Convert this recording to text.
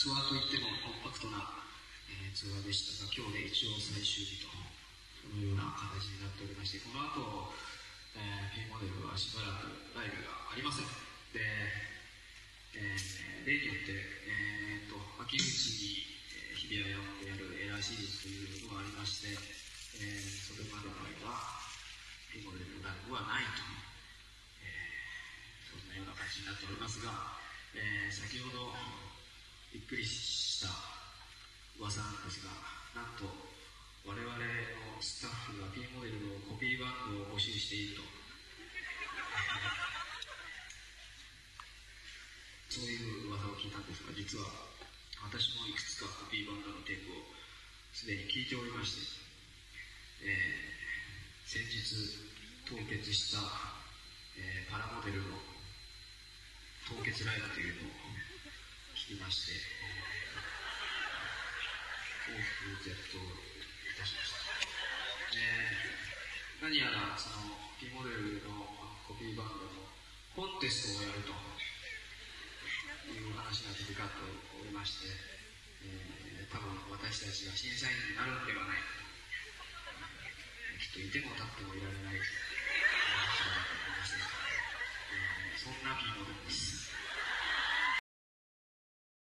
ツアーといってもコンパクトな、えー、ツアーでしたが今日で一応最終日とこのような形になっておりましてこの後、えー、P モデルはしばらくライブがありませんで、えー、例によって、えーと、秋口に、えー、日比谷山でやるエラーシリーズというのがありまして、えー、それまでの間 P モデルのライブはないと、えー、そんなような形になっておりますが、えー、先ほどびっくりした噂ですがなんと我々のスタッフが P モデルのコピーバンドを募集していると。そういう噂を聞いたんですが実は私もいくつかコピーバンドのテープをすでに聞いておりまして、えー、先日凍結した、えー、パラモデルの凍結ライブというのを聞きまして、プロジェクトをいたしました。えー、何やらその P モデルのコピーバンドのコンテストをやるという話が飛び交っておりまして、えー、多分私たちが審査員になるんではないか